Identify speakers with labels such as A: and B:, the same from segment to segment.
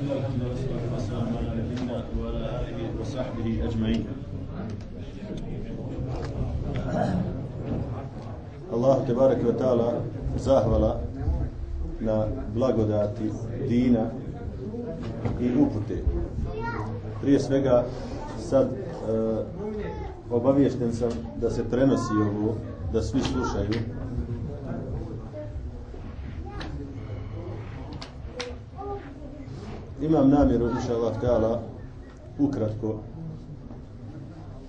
A: الحمد والصلاة والسلام على نبينا وعلى آله وصحبه أجمعين Allah te barek ve taala zahvala na blagodati dina i upute. Prije svega sad e, obaviješten sam da se prenosi ovo, da svi slušaju. Imam namjeru, inša Allah, ta'ala, ukratko,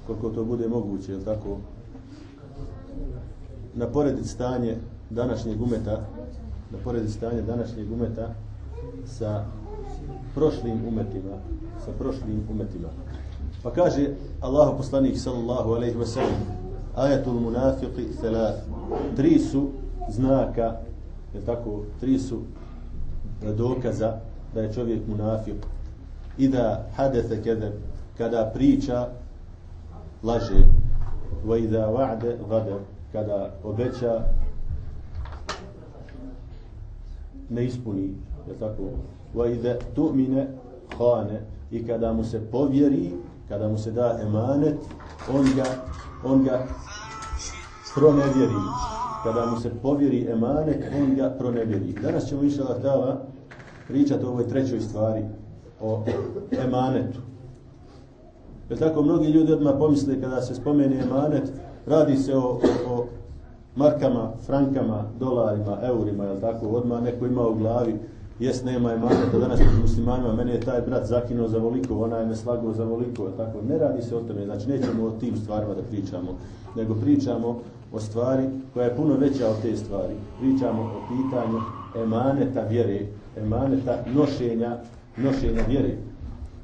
A: koliko to bude moguće, jel tako, naporediti stanje današnjeg umeta, naporediti stanje današnjeg umeta sa prošlim umetima, sa prošlim umetima. Pa kaže Allah poslanik sallallahu alejhi ve sellem ajatul munafiqi thalath tri su znaka je tako tri su dokaza da je čovjek munafik i da hadese kada kada priča laže wa idha wa'ada ghadar kada obeća ne ispuni je tako wa idha tu'mina khana i kada mu se povjeri kada mu se da emanet, on ga, on ga pronevjeri. Kada mu se povjeri emanet, on ga pronevjeri. Danas ćemo više Allah pričati o ovoj trećoj stvari, o emanetu. Jer tako mnogi ljudi odmah pomisle kada se spomeni emanet, radi se o, o, o markama, frankama, dolarima, eurima, jel tako, odmah neko ima u glavi, jes nema emaneta danas među muslimanima, mene je taj brat zakinuo za voliko, ona je me slagao za voliko, tako, ne radi se o tome, znači nećemo o tim stvarima da pričamo, nego pričamo o stvari koja je puno veća od te stvari. Pričamo o pitanju emaneta vjere, emaneta nošenja, nošenja vjere.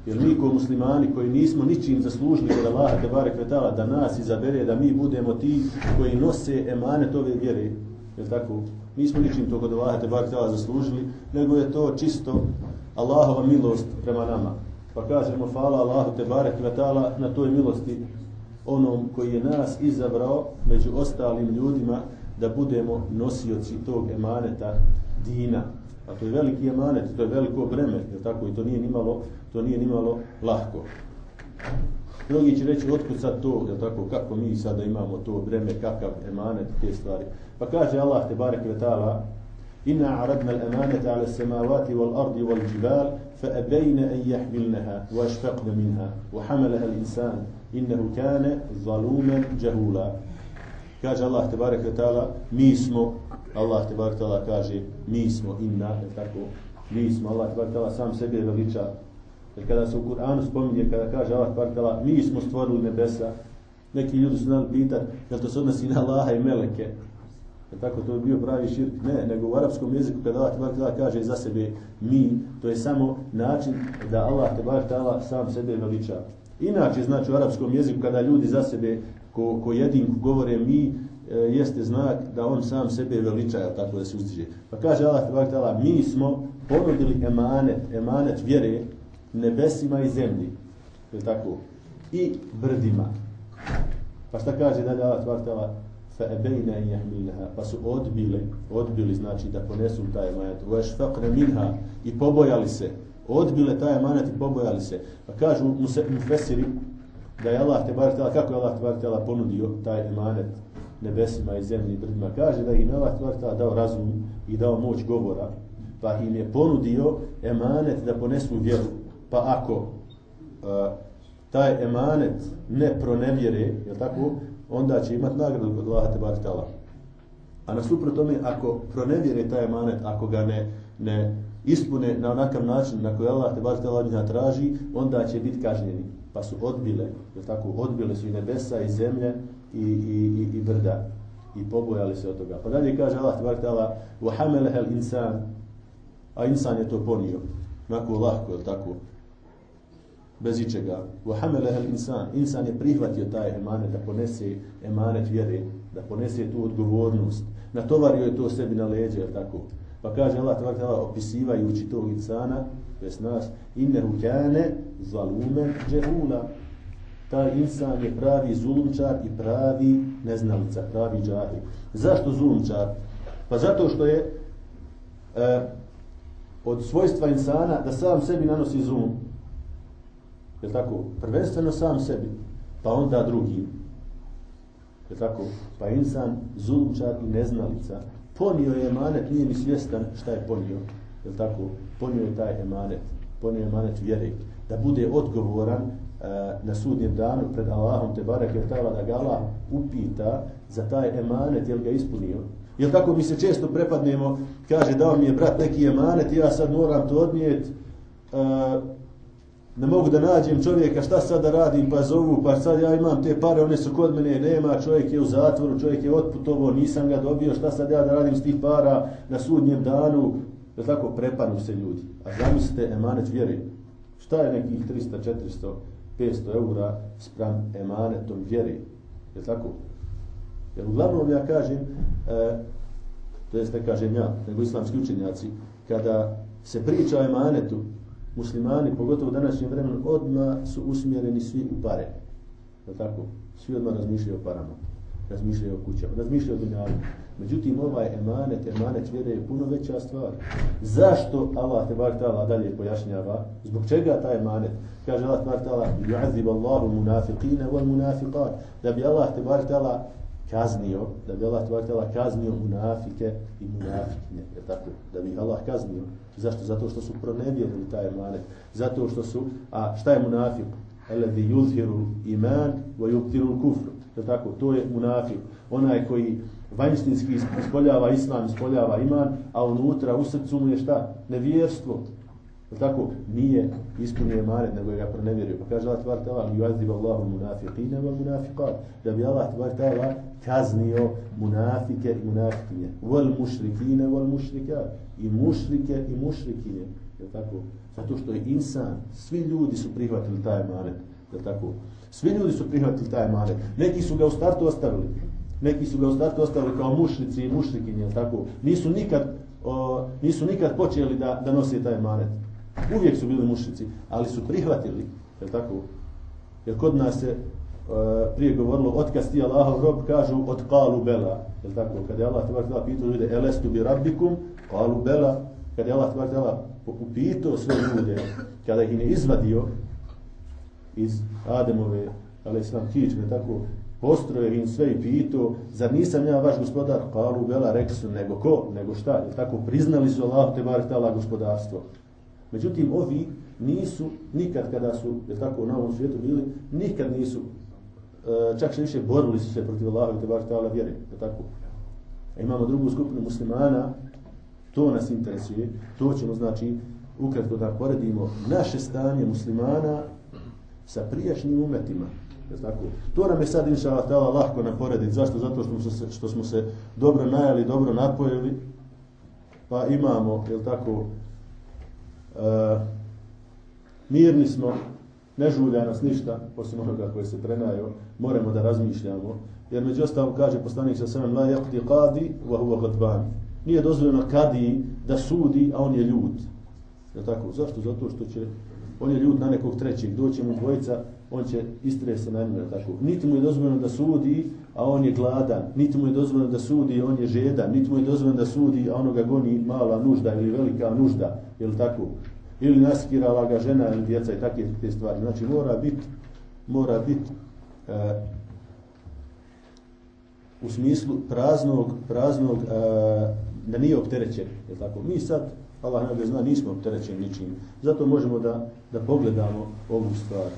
A: Jer mi ko muslimani koji nismo ničim zaslužili kod Allaha te barek vetala da nas izabere, da mi budemo ti koji nose emanet ove vjere, je tako? Nismo ničim to kod Allaha te barek vetala zaslužili, nego je to čisto Allahova milost prema nama. Pa kažemo, fala Allahu te barek vetala na toj milosti onom koji je nas izabrao među ostalim ljudima da budemo nosioci tog emaneta dina. A to je veliki emanet, to je veliko breme, je tako? I to nije nimalo, to nije nimalo lahko. Mnogi će reći, otkud sad to, je tako, kako mi sada imamo to breme, kakav emanet, te stvari. Pa kaže Allah te barek ve taala inna aradna al-amanata 'ala as-samawati wal-ardi wal-jibal فأبين أن يحملنها وأشفقن منها وحملها الإنسان إنه كان ظلوما جهولا kaže Allah te barek taala mi smo Allah te barek taala kaže mi smo inna tako mi smo Allah te barek taala sam sebe veliča jer kada se u Kur'anu spominje kada kaže Allah te barek taala mi smo stvorili nebesa neki ljudi su nam pitati jel to se odnosi na Allaha i meleke Je tako to je bio pravi širk? Ne, nego u arapskom jeziku kada Allah te bareke taala kaže za sebe mi, to je samo način da Allah te bareke taala sam sebe veliča. Inače, znači u arapskom jeziku kada ljudi za sebe ko, ko jedin govore mi, e, jeste znak da on sam sebe veliča, tako da se uzdiže. Pa kaže Allah tebala, mi smo ponudili emanet, emanet vjere nebesima i zemlji. Je tako? I brdima. Pa šta kaže dalje Allah tebala, fa ebejna i pa su odbili, odbili znači da ponesu taj emanet, u ešfaqne minha i pobojali se, odbile taj emanet i pobojali se. Pa kažu mu, se, mu fesiri da je Allah te bar tela, kako je Allah te bar tela ponudio taj emanet nebesima i zemlji i brdima, kaže da im Allah te bar tela dao razum i dao moć govora, pa im je ponudio emanet da ponesu vjeru. Pa ako uh, taj emanet ne pronevjere, je tako, onda će imati nagradu kod Allaha te bartala. A nasuprot tome, ako pronevjere taj emanet, ako ga ne, ne ispune na onakav način na koji Allah te bartala od traži, onda će biti kažnjeni Pa su odbile, je tako, odbile su i nebesa i zemlje i, i, i, i brda i pobojali se od toga. Pa dalje kaže Allah te bartala, وَحَمَلَهَا الْإِنسَانِ A insan je to ponio. Mako lahko, je tako? bez ičega. Wa hamala al insan, insan je prihvatio taj emanet da ponese emanet vjere, da ponese tu odgovornost. Natovario je to sebi na leđe, tako. Pa kaže Allah tebara tala opisivajući tog insana, bez nas, innehu kane zalume džehula. Taj insan je pravi zulumčar i pravi neznalica, pravi džahil. Zašto zulumčar? Pa zato što je e, od svojstva insana da sam sebi nanosi zulum. Je tako? Prvenstveno sam sebi, pa onda drugim. Je tako? Pa insan zulumčar i neznalica. Ponio je emanet, nije ni svjestan šta je ponio. Je tako? Ponio je taj emanet. Ponio je emanet vjere. Da bude odgovoran uh, na sudnjem danu pred Allahom te barek je tala da ga Allah upita za taj emanet, jel ga ispunio. Jel tako mi se često prepadnemo, kaže dao mi je brat neki emanet, ja sad moram to odnijeti, uh, e, ne mogu da nađem čovjeka, šta sad da radim, pa zovu, pa sad ja imam te pare, one su kod mene, nema, čovjek je u zatvoru, čovjek je otputovo, nisam ga dobio, šta sad ja da radim s tih para na sudnjem danu, je tako, prepanu se ljudi. A zamislite, emanet vjeri, šta je nekih 300, 400, 500 eura spram emanetom vjeri, je tako? Jer uglavnom ja kažem, e, to jest ne kažem ja, nego islamski učenjaci, kada se priča o emanetu, muslimani, pogotovo u današnjem vremenu, odma su usmjereni svi u pare. Je tako? Svi odma razmišljaju o parama, razmišljaju o kućama, razmišljaju o dunjavu. Međutim, ovaj emanet, emanet vjere je puno veća stvar. Zašto Allah te bar tala dalje pojašnjava? Zbog čega taj emanet? Kaže Allah te bar tala, yu'azib Allahu munafiqine wal munafiqat. Da bi Allah te bar tala kaznio, da bi Allah te kaznio munafike i munafikne, Je tako? Da bi Allah kaznio. Zašto? Zato što su pronevjerili taj emanet. Zato što su, a šta je munafik? Alladhi yuzhiru iman wa yubtiru kufr. Je tako? To je munafik. Onaj koji vanjstinski ispoljava islam, ispoljava iman, a unutra u srcu mu je šta? Nevjerstvo. Tako, nije ispunio emanet, nego je ga pronevjerio. Pa kaže Allah tvar tala, yuazib Allahu munafiqina wa munafiqat. Da bi Allah tvar tala kaznio munafike i munafikinje. Wal mušrikine wal mušrikat. I mušrike i mušrikinje. Je tako? Zato što je insan, svi ljudi su prihvatili taj emanet. Je tako? Svi ljudi su prihvatili taj emanet. Neki su ga u startu ostavili. Neki su ga u startu ostavili kao mušnici i mušrikinje, tako. Nisu nikad, o, nisu nikad počeli da, da nosi taj emanet. Uvijek su bili mušnici, ali su prihvatili, je tako? Jer kod nas se e, prije govorilo, otkaz ti Allahov rob, kažu od kalu bela, je tako? Kada je Allah tvar tela pitao ljude, elestu bi rabbikum, kalu bela, kada je Allah tvar tela upitao sve ljude, kada ih ne izvadio iz Ademove, ali islam kičme, tako, postroje im sve i pito, zar nisam ja vaš gospodar? Kalu Bela, rekli su, nego ko? Nego šta? Je tako priznali su Allah te bar tala gospodarstvo. Međutim, ovi nisu, nikad kada su, je tako, na ovom svijetu bili, nikad nisu, e, čak što više borili su se protiv Allaha i bar ta'ala vjeri. Je tako? A imamo drugu skupinu muslimana, to nas interesuje, to ćemo, znači, ukratko da poredimo naše stanje muslimana sa prijašnjim umetima, tako? To nam je sad inša Allah lahko naporediti. Zašto? Zato što smo, se, što smo se dobro najali, dobro napojili. Pa imamo, je tako, uh, mirni smo, ne žulja nas ništa, osim onoga koje se prenaju, moramo da razmišljamo. Jer među ostalom kaže poslanik sa svem, la jakti qadi, wa huwa gadban. Nije dozvoljeno kadi da sudi, a on je ljud. Je tako? Zašto? Zato što će, on je ljud na nekog trećeg. Doće mu dvojica, on će istrese na njega tako. Niti mu je dozvoljeno da sudi, a on je gladan. Niti mu je dozvoljeno da sudi, on je žedan. Niti mu je dozvoljeno da sudi, a ono ga goni mala nužda ili velika nužda. Je tako? Ili naskirala ga žena ili djeca i takve te stvari. Znači mora biti mora biti e, u smislu praznog, praznog e, da nije opterećen. Je tako? Mi sad, Allah ne zna, nismo opterećeni ničim. Zato možemo da, da pogledamo ovu stvar.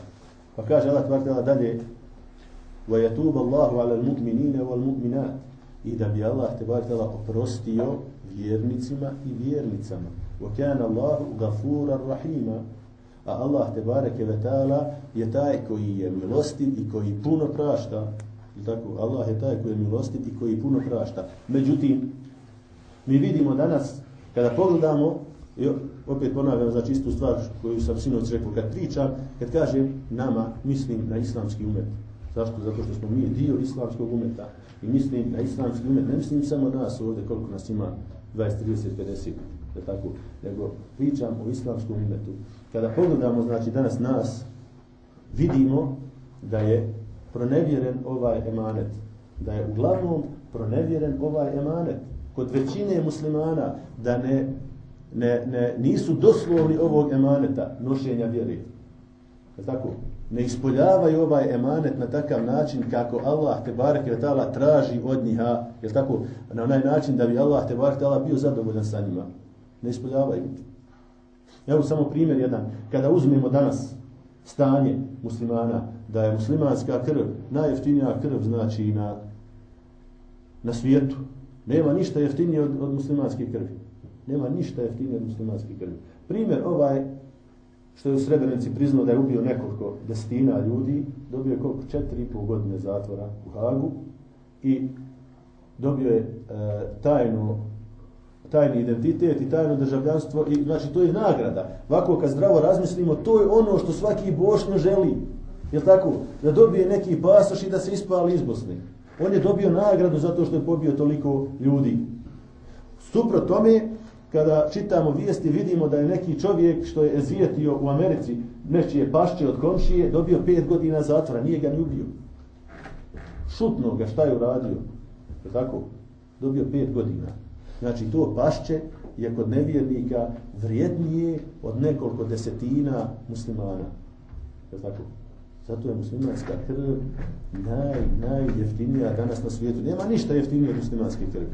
A: Pa kaže Allah tvartala dalje وَيَتُوبَ اللَّهُ عَلَى الْمُؤْمِنِينَ وَالْمُؤْمِنَاتِ I da bi Allah tvar tela oprostio vjernicima i vjernicama. وَكَانَ اللَّهُ غَفُورًا رَحِيمًا A Allah te bareke ve taala je taj koji je milostiv i koji puno prašta. I tako Allah je taj koji je milostiv i koji puno prašta. Međutim mi vidimo danas kada pogledamo I opet ponavljam za čistu stvar koju sam sinoć rekao. Kad pričam, kad kažem nama, mislim na islamski umet. Zašto? Zato što smo mi dio islamskog umeta. I mislim na islamski umet. Ne mislim samo nas ovdje koliko nas ima 20, 30, 50. da tako? Nego pričam o islamskom umetu. Kada pogledamo, znači danas nas, vidimo da je pronevjeren ovaj emanet. Da je uglavnom pronevjeren ovaj emanet. Kod većine muslimana da ne ne, ne, nisu doslovni ovog emaneta nošenja vjere. Je tako? Ne ispoljavaju ovaj emanet na takav način kako Allah te barek je ta'ala traži od njiha, je tako? Na onaj način da bi Allah te barek ta'ala bio zadovoljan sa njima. Ne ispoljavaju. Evo samo primjer jedan. Kada uzmemo danas stanje muslimana, da je muslimanska krv najjeftinija krv znači na, na svijetu. Nema ništa jeftinije od, od muslimanske krvi. Nema ništa jeftinije od muslimanske krvi. Primjer ovaj što je u Srebrenici priznao da je ubio nekoliko destina ljudi, dobio je koliko četiri i pol godine zatvora u Hagu i dobio je e, tajnu tajni identitet i tajno državljanstvo i znači to je nagrada. Ovako kad zdravo razmislimo, to je ono što svaki bošnjo želi. Je tako? Da dobije neki pasoš i da se ispali iz Bosne. On je dobio nagradu zato što je pobio toliko ljudi. Supro tome, kada čitamo vijesti, vidimo da je neki čovjek što je ezvijetio u Americi, nečije pašće od komšije, dobio pet godina zatvora, nije ga ni ubio. Šutno ga, šta je uradio? Je tako? Dobio pet godina. Znači, to pašće je kod nevjernika vrijednije od nekoliko desetina muslimana. Je tako? Zato je muslimanska krv naj, najjeftinija danas na svijetu. Nema ništa jeftinije od muslimanske krvi.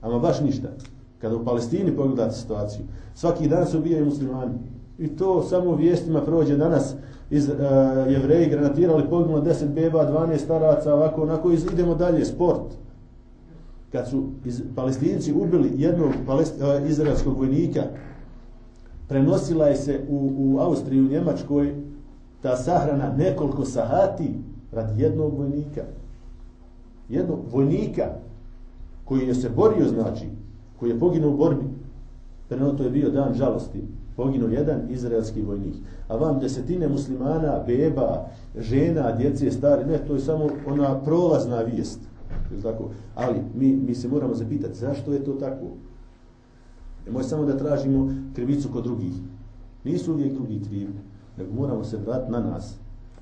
A: Ama baš ništa. Kada u Palestini pogledate situaciju, svaki dan se ubijaju muslimani. I to samo u vijestima prođe danas iz uh, jevreji granatirali poginulo 10 beba, 12 staraca, ovako, onako, iz, idemo dalje, sport. Kad su iz, palestinci ubili jednog palest, uh, izraelskog vojnika, prenosila je se u, u Austriju, u Njemačkoj, ta sahrana nekoliko sahati radi jednog vojnika. Jednog vojnika koji je se borio, znači, koji je poginuo u borbi. Preno to je bio dan žalosti. Poginuo jedan izraelski vojnik. A vam desetine muslimana, beba, žena, djece, stari, ne, to je samo ona prolazna vijest. Tako. Ali mi, mi se moramo zapitati zašto je to tako. Ne samo da tražimo krivicu kod drugih. Nisu uvijek drugi krivi nego moramo se vratiti na nas.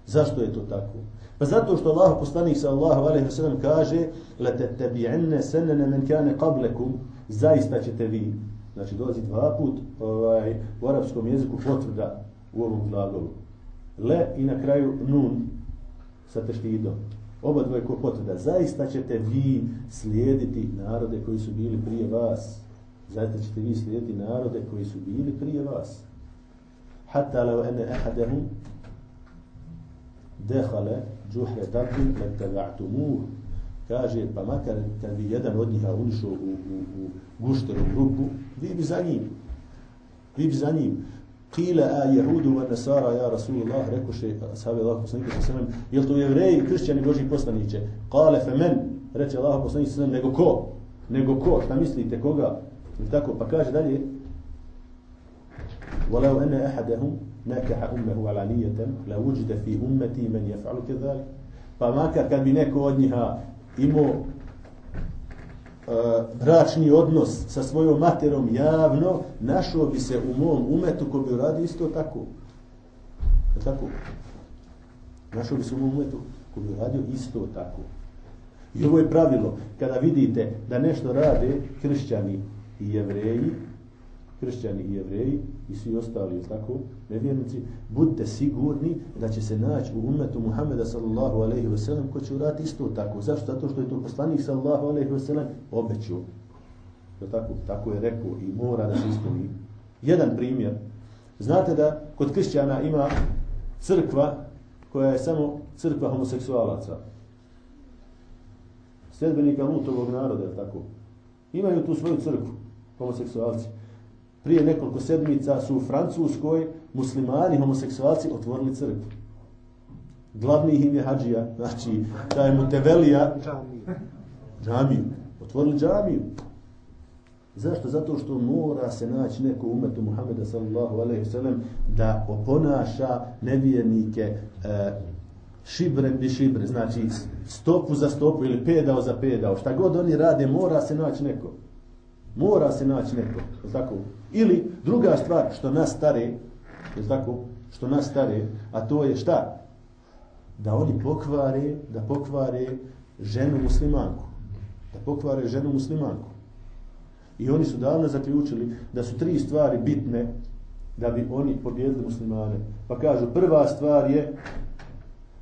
A: Zašto je to tako? Pa zato što Allah poslanik sa Allahu alejhi ve sellem kaže: "La tattabi'anna sanana man kana qablakum", zaista ćete vi. Znači dolazi dva put ovaj u arapskom jeziku potvrda u ovom glagolu. Le i na kraju nun sa teštidom. Oba dvoje ko potvrda. Zaista ćete vi slijediti narode koji su bili prije vas. Zaista ćete vi slijediti narode koji su bili prije vas hatta lao ene ahadahum dehale džuhre dabin lattaba'tumuh kaže pa makar kad bi jedan od njih ušao u, u, u gušteru grupu vi bi za njim vi bi za njim Kila a jehudu wa nasara ja Rasulullah rekoše ashabi Allah poslanika sa sallam jel to jevreji kršćani Boži poslaniće kale fe men reče Allah poslanika sa sallam nego ko nego ko šta mislite koga tako pa kaže dalje ولو أن أحدهم نكح أمه علانية لوجد في أمتي من يفعل كذلك فما kad bi neko od njiha imao e, bračni odnos sa svojom materom javno, našao bi se u mom umetu ko bi uradio isto tako. Je tako? Našao bi se u mom umetu ko bi uradio isto tako. I ovo je pravilo, kada vidite da nešto rade hrišćani i jevreji, hrišćani i jevreji i svi ostali, tako, nevjernici, budite sigurni da će se naći u umetu Muhammeda sallallahu alaihi ve sellem ko će urati isto tako. Zašto? Zato što je to poslanik sallallahu alaihi ve sellem obećao. Tako, tako je rekao i mora da se ispuni. Jedan primjer. Znate da kod kršćana ima crkva koja je samo crkva homoseksualaca. Sredbenika lutovog naroda, je tako. Imaju tu svoju crkvu, homoseksualci. Prije nekoliko sedmica su u Francuskoj muslimani, homoseksualci otvorili crkvu. Glavni im je hađija, znači da je mutevelija džamiju. Otvorili džamiju. Zašto? Zato što mora se naći neko umetu Muhammeda sallallahu alaihi sallam da oponaša nevjernike e, šibre bi šibre, znači stopu za stopu ili pedao za pedao. Šta god oni rade, mora se naći neko. Mora se naći neko. Tako? Ili druga stvar što nas stare, je tako, što nas stare, a to je šta? Da oni pokvare, da pokvare ženu muslimanku. Da pokvare ženu muslimanku. I oni su davno zaključili da su tri stvari bitne da bi oni pobjedili muslimane. Pa kažu, prva stvar je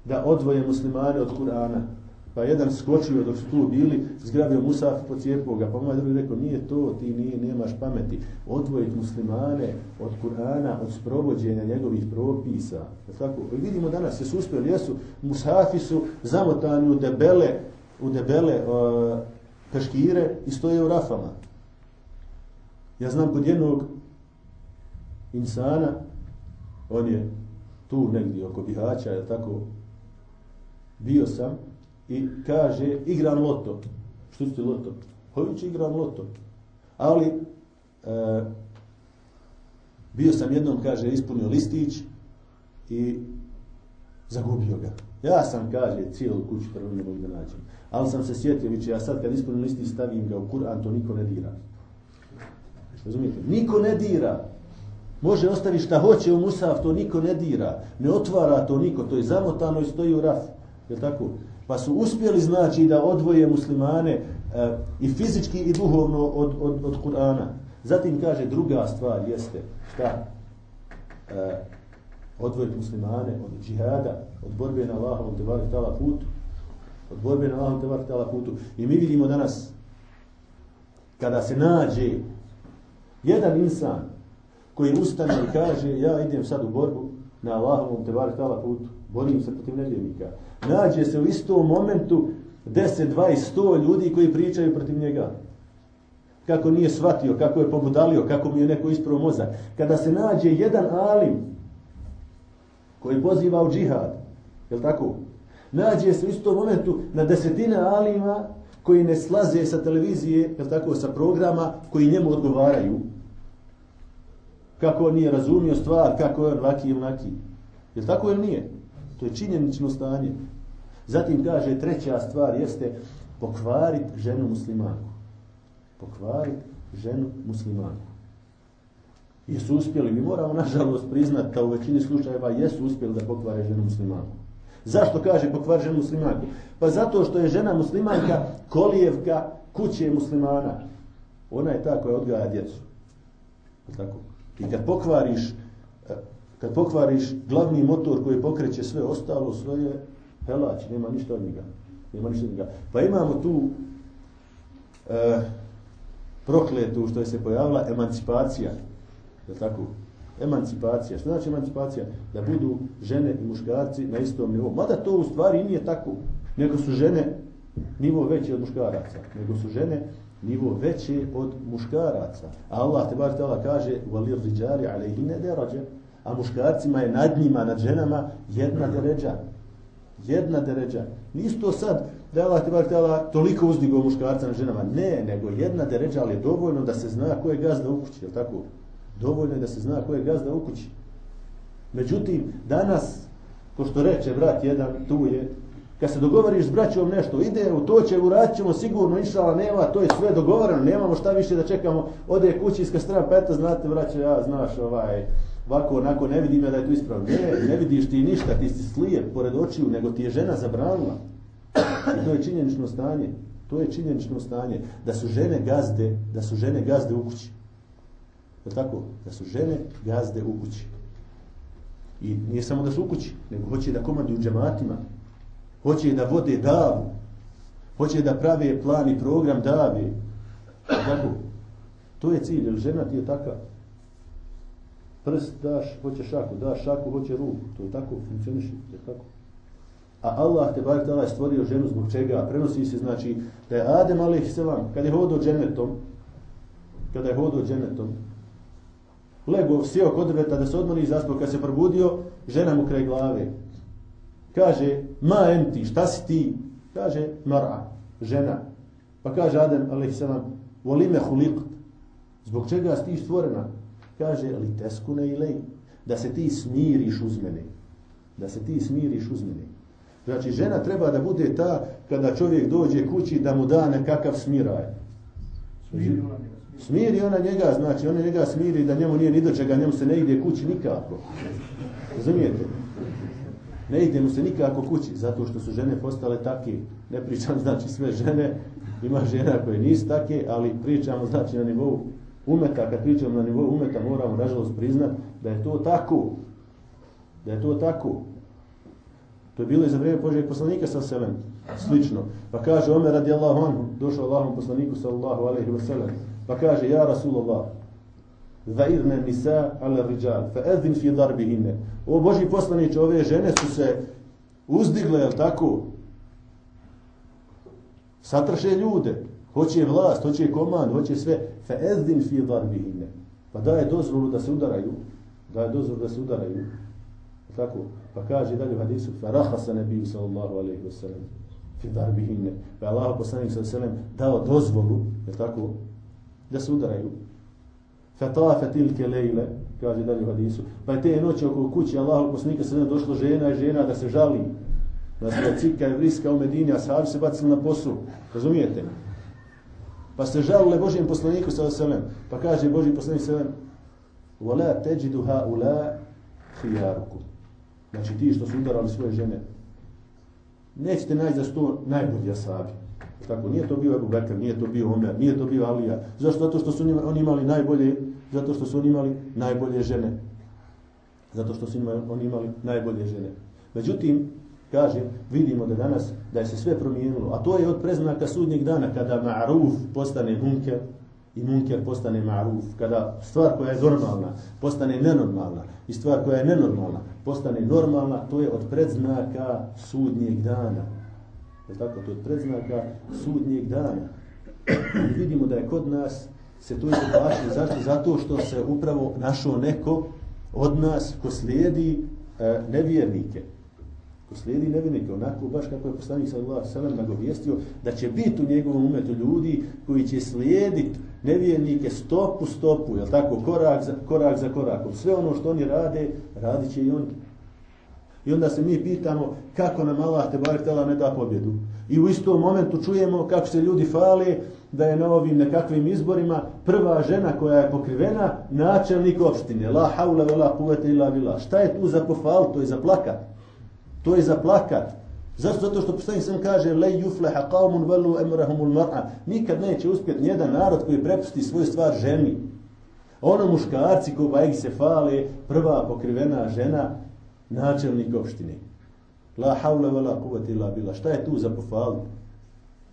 A: da odvoje muslimane od Kur'ana. Pa jedan skočio dok su tu bili, zgrabio Musaf po cijepu ga, pa moj drugi rekao, nije to, ti nije, nemaš pameti. Odvojiti muslimane od Kur'ana, od sprovođenja njegovih propisa. Tako? I vidimo danas, se uspjeli, jesu, Musafi su zamotani u debele, u debele uh, peškire i stoje u rafama. Ja znam kod jednog insana, on je tu negdje oko Bihaća, je tako, bio sam i kaže, igram loto. Što ste loto? Hović igram loto. Ali, e, bio sam jednom, kaže, ispunio listić i zagubio ga. Ja sam, kaže, cijelu kuću prvo ne mogu da nađem. Ali sam se sjetio, viće, ja sad kad ispunim listić stavim ga u Kur'an, to niko ne dira. Razumijete? Niko ne dira. Može ostavi šta hoće u Musav, to niko ne dira. Ne otvara to niko, to je zamotano i stoji u rafu. Je tako? Pa su uspjeli znači da odvoje muslimane e, i fizički i duhovno od, od, od Kur'ana. Zatim kaže druga stvar jeste šta? E, odvojiti muslimane od džihada, od borbe na Allahovom tebaru tala putu. Od borbe na Allahovom tebaru tala putu. I mi vidimo danas kada se nađe jedan insan koji ustane i kaže ja idem sad u borbu na Allahovom tebaru tala putu, borim se protiv nevjernika nađe se u istom momentu 10, 20, 100 ljudi koji pričaju protiv njega. Kako nije shvatio, kako je pobudalio, kako mi je neko ispravo mozak. Kada se nađe jedan alim koji poziva u džihad, je li tako? Nađe se u istom momentu na desetine alima koji ne slaze sa televizije, je tako, sa programa koji njemu odgovaraju. Kako on nije razumio stvar, kako je on vaki ili naki. Je tako ili nije? To je činjenično stanje. Zatim kaže treća stvar jeste pokvariti ženu muslimanku. Pokvariti ženu muslimanku. Jesu uspjeli, mi moramo nažalost priznati da u većini slučajeva jesu uspjeli da pokvare ženu muslimanku. Zašto kaže pokvari ženu muslimanku? Pa zato što je žena muslimanka kolijevka kuće muslimana. Ona je ta koja odgaja djecu. Tako? I kad pokvariš e, kad pokvariš glavni motor koji pokreće sve ostalo, sve je helać, nema ništa od njega. Nema ništa od njega. Pa imamo tu e, prokletu što je se pojavila emancipacija. Je tako? Emancipacija. Što znači emancipacija? Da budu žene i muškarci na istom nivou. Mada to u stvari nije tako. Nego su žene nivo veće od muškaraca. Nego su žene nivo veće od muškaraca. A Allah te bar kaže وَلِرْ رِجَارِ عَلَيْهِنَ دَرَجَ a muškarcima je nad njima, nad ženama, jedna deređa. Jedna deređa. Nisu to sad da Allah te htjela toliko uzdigo muškarca na ženama. Ne, nego jedna deređa, ali je dovoljno da se zna ko je gazda u kući. Je tako? Dovoljno je da se zna ko je gazda u kući. Međutim, danas, ko što reče brat jedan, tu je, kad se dogovoriš s braćom nešto, ide u to će, uradit ćemo sigurno, inšala, nema, to je sve dogovoreno, nemamo šta više da čekamo, ode kući iz strana, pa eto, znate, braće, ja, znaš, ovaj, ovako, onako, ne vidim ja da je to ispravno. Ne, ne vidiš ti ništa, ti si slijep pored očiju, nego ti je žena zabranila. I to je činjenično stanje. To je činjenično stanje. Da su žene gazde, da su žene gazde u kući. Je tako? Da su žene gazde u kući. I nije samo da su u kući, nego hoće da komanduju džematima. Hoće da vode davu. Hoće da prave plan i program dave. Tako? To je cilj, jer žena ti je takav prst daš, hoće šaku, daš šaku, hoće ruku. To je tako, funkcioniše, je tako. A Allah te bar tada je stvorio ženu zbog čega? Prenosi se, znači, da je Adem alaih selam, kad je hodio dženetom, kada je hodio dženetom, lego, sjeo kod drveta da se odmori i zaspao, kad se probudio, žena mu kraj glave. Kaže, ma enti, šta si ti? Kaže, mara, žena. Pa kaže Adem alaih selam, volime hulikt, zbog čega si ti stvorena? Kaže li teskune ilej, da se ti smiriš uz mene. Da se ti smiriš uz mene. Znači, žena treba da bude ta, kada čovjek dođe kući, da mu da nekakav smiraj. Smiri ona njega, znači, ona njega smiri da njemu nije ni do čega, njemu se ne ide kući nikako. Razumijete? Ne ide mu se nikako kući, zato što su žene postale takve. Ne pričam znači sve žene, ima žena koje nisu takve, ali pričamo znači na nivou umeta, kad pričamo na nivou umeta, moramo nažalost priznat da je to tako. Da je to tako. To je bilo i za vrijeme Božijeg poslanika sa selem. Slično. Pa kaže Omer radijallahu anhu, došao Allahom poslaniku sallallahu alaihi wa sallam, pa kaže, ja Rasulullah, zairne nisa ala riđal, fa ezin fi darbihinne. O Boži poslanić, ove žene su se uzdigle, jel tako? Satrše ljude, hoće vlast, hoće komand, hoće sve, fa ezdin fi darbihine. Pa daje dozvolu da se udaraju, daje dozvolu da se udaraju, tako? Pa kaže dalje u hadisu, fa rahasa nebiju sallallahu alaihi wa sallam, fi darbihinne. Pa Allah poslanik sallallahu alaihi wa sallam dao dozvolu, je tako, da se udaraju. Fatafe tilke lejle, kaže dalje u hadisu. Pa je te noći oko kuće Allah poslanika sallam došlo žena i žena da se žali. Da se cika i vriska u Medini, a sahabi se bacili na poslu. Razumijete? Pa se žalile Božijem poslaniku sa selem. Pa kaže Božji poslanik sa selem, Vala teđidu ha ula hijaruku. Znači ti što su udarali svoje žene. Nećete naći za sto najbolji asabi. Tako, nije to bio Ebu Bekr, nije to bio Omer, nije to bio Alija. Zašto? Zato što su oni imali najbolje, zato što su oni imali najbolje žene. Zato što su oni imali najbolje žene. Međutim, kažem, vidimo da danas, da je se sve promijenilo. A to je od preznaka sudnjeg dana, kada ma'ruf postane munker i munker postane ma'ruf. Kada stvar koja je normalna postane nenormalna i stvar koja je nenormalna postane normalna, to je od predznaka sudnjeg dana. Je tako? To je predznaka sudnijeg dana. I vidimo da je kod nas se to izbašlo. Zašto? Zato što se upravo našo neko od nas ko slijedi e, nevjernike. Ko slijedi nevjernike. Onako baš kako je poslanik sallallahu sallam nagovijestio da će biti u njegovom umetu ljudi koji će slijediti nevjernike stopu stopu. Je tako? Korak za, korak za korakom. Sve ono što oni rade, radiće i oni. I onda se mi pitamo kako nam Allah te barek tela ne da pobjedu. I u istom momentu čujemo kako se ljudi fale da je na ovim nekakvim izborima prva žena koja je pokrivena načelnik opštine. La haula ve la kuvete illa billah. Šta je tu za pofal? To je za plakat. To je za plakat. Zašto? Zato što poslanik sam kaže le yufleha qaumun velu emrahumul mar'a. Nikad neće uspjeti nijedan narod koji prepusti svoju stvar ženi. Ono muškarci ko bajeg se fale, prva pokrivena žena, načelnik opštine. La haula wala kuvvete illa billah. Šta je tu za pofalu?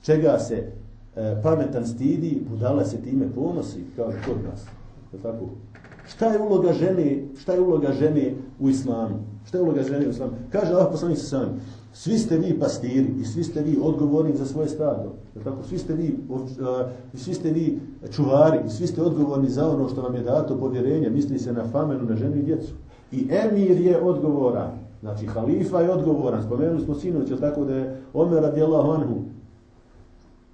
A: Čega se e, pametan stidi, budala se time ponosi, kao kod nas. Je tako? Šta je uloga žene, šta je uloga žene u islamu? Šta je uloga žene u islamu? Kaže Allah poslanik sa sami, svi ste vi pastiri i svi ste vi odgovorni za svoje stado. Tako? Svi ste vi, uh, svi ste vi čuvari i svi ste odgovorni za ono što vam je dato povjerenje, misli se na famenu, na ženu i djecu. I emir je odgovoran. Znači, halifa je odgovoran. Spomenuli smo sinoć, tako da je Omer radijallahu anhu